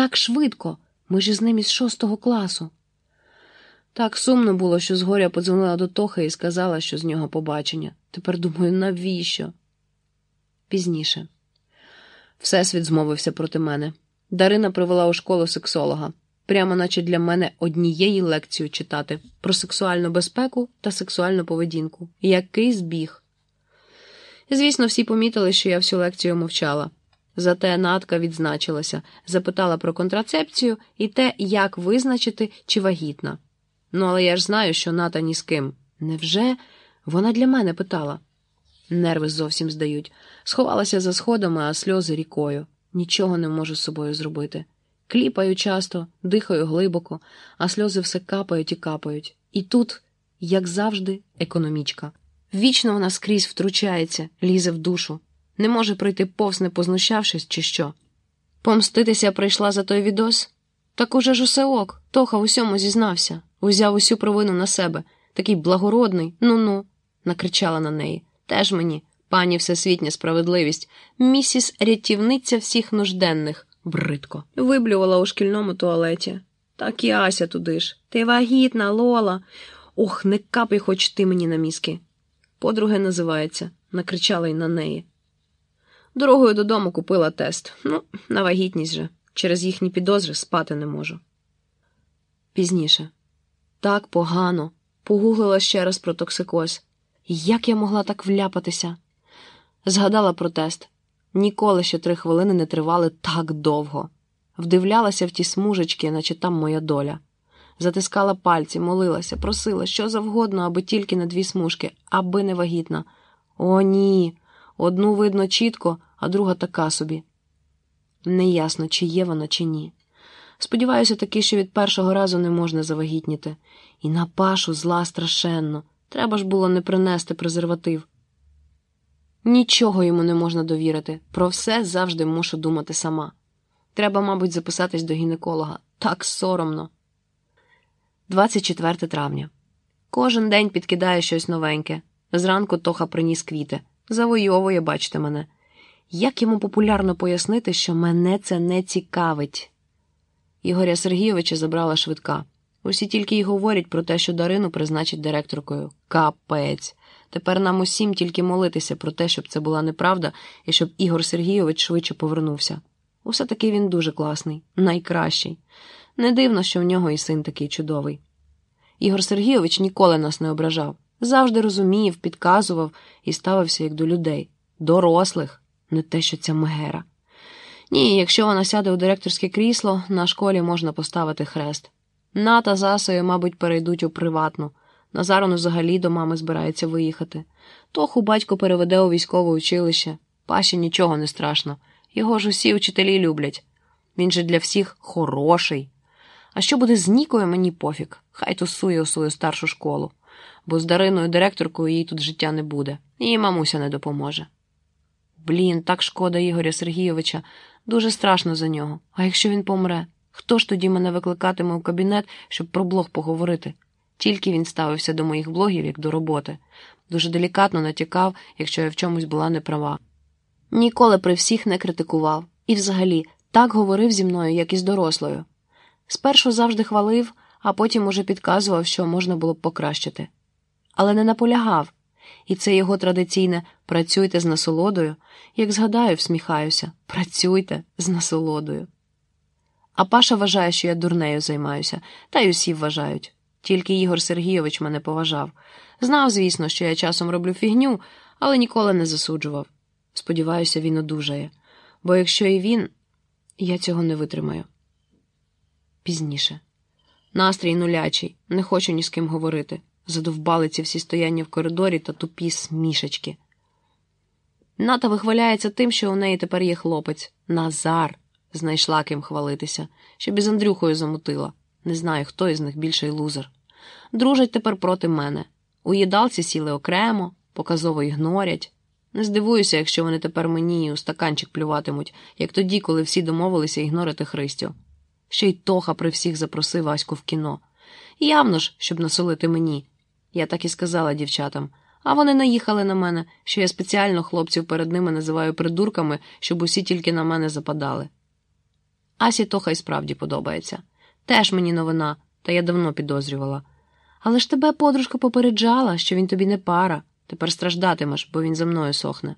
так швидко. Ми ж із ним із шостого класу. Так сумно було, що згоря подзвонила до Тохи і сказала, що з нього побачення. Тепер думаю, навіщо? Пізніше. Всесвіт змовився проти мене. Дарина привела у школу сексолога, прямо наче для мене однієї лекцію читати про сексуальну безпеку та сексуальну поведінку. Який збіг. Звісно, всі помітили, що я всю лекцію мовчала. Зате Натка відзначилася, запитала про контрацепцію і те, як визначити, чи вагітна. Ну, але я ж знаю, що ната ні з ким. Невже вона для мене питала? Нерви зовсім здають. Сховалася за сходами, а сльози рікою. Нічого не можу з собою зробити. Кліпаю часто, дихаю глибоко, а сльози все капають і капають. І тут, як завжди, економічка. Вічно вона скрізь втручається, лізе в душу. Не може пройти повз, не познущавшись, чи що. Помститися прийшла за той відос? Так уже ж усе ок, Тоха в усьому зізнався, узяв усю провину на себе, такий благородний, ну-ну, накричала на неї. Теж мені, пані всесвітня справедливість, місіс рятівниця всіх нужденних, бридко. Виблювала у шкільному туалеті. Так і Ася туди ж. Ти вагітна, Лола. Ох, не капай хоч ти мені на мізки. Подруги називається, накричала й на неї. Дорогою додому купила тест. Ну, на вагітність же. Через їхні підозри спати не можу. Пізніше. Так погано. Погуглила ще раз про токсикоз. Як я могла так вляпатися? Згадала про тест. Ніколи ще три хвилини не тривали так довго. Вдивлялася в ті смужечки, наче там моя доля. Затискала пальці, молилася, просила що завгодно, аби тільки на дві смужки, аби не вагітна. О, ні. Одну видно чітко, а друга така собі. Неясно, чи є вона, чи ні. Сподіваюся таки, що від першого разу не можна завагітніти. І на пашу зла страшенно. Треба ж було не принести презерватив. Нічого йому не можна довірити. Про все завжди мушу думати сама. Треба, мабуть, записатись до гінеколога. Так соромно. 24 травня. Кожен день підкидає щось новеньке. Зранку Тоха приніс квіти. Завойовує, бачите мене. Як йому популярно пояснити, що мене це не цікавить? Ігоря Сергійовича забрала швидка. Усі тільки й говорять про те, що Дарину призначить директоркою. Капець. Тепер нам усім тільки молитися про те, щоб це була неправда і щоб Ігор Сергійович швидше повернувся. Усе таки він дуже класний, найкращий. Не дивно, що в нього і син такий чудовий. Ігор Сергійович ніколи нас не ображав, завжди розумів, підказував і ставився як до людей, дорослих, не те, що ця мегера. Ні, якщо вона сяде у директорське крісло, на школі можна поставити хрест. Ната з Асою, мабуть, перейдуть у приватну. Назарон взагалі до мами збирається виїхати. Тоху батько переведе у військове училище. Паші нічого не страшно. Його ж усі вчителі люблять. Він же для всіх хороший. А що буде з Нікою, мені пофіг. Хай тусує у свою старшу школу, бо з Дариною директоркою їй тут життя не буде, і мамуся не допоможе. Блін, так шкода Ігоря Сергійовича, дуже страшно за нього. А якщо він помре, хто ж тоді мене викликатиме у кабінет, щоб про блог поговорити? Тільки він ставився до моїх блогів як до роботи, дуже делікатно натякав, якщо я в чомусь була неправа. Ніколи при всіх не критикував і, взагалі, так говорив зі мною, як і з дорослою. Спершу завжди хвалив, а потім уже підказував, що можна було б покращити. Але не наполягав, і це його традиційне працюйте з насолодою, як згадаю, всміхаюся працюйте з насолодою. А Паша вважає, що я дурнею займаюся, та й усі вважають. Тільки Ігор Сергійович мене поважав. Знав, звісно, що я часом роблю фігню, але ніколи не засуджував. Сподіваюся, він одужає, бо якщо і він, я цього не витримаю. Пізніше. Настрій нулячий, не хочу ні з ким говорити. Задовбали ці всі стояння в коридорі та тупі смішечки. Ната вихваляється тим, що у неї тепер є хлопець. Назар знайшла ким хвалитися, щоб із Андрюхою замутила. Не знаю, хто із них більший лузер. Дружать тепер проти мене. У їдалці сіли окремо, показово ігнорять. Не здивуюся, якщо вони тепер мені у стаканчик плюватимуть, як тоді, коли всі домовилися ігнорити Христю. Ще й Тоха при всіх запросив Аську в кіно. Явно ж, щоб насолити мені. Я так і сказала дівчатам. А вони наїхали на мене, що я спеціально хлопців перед ними називаю придурками, щоб усі тільки на мене западали. Асі Тоха й справді подобається. Теж мені новина, та я давно підозрювала. Але ж тебе подружка попереджала, що він тобі не пара. Тепер страждатимеш, бо він за мною сохне.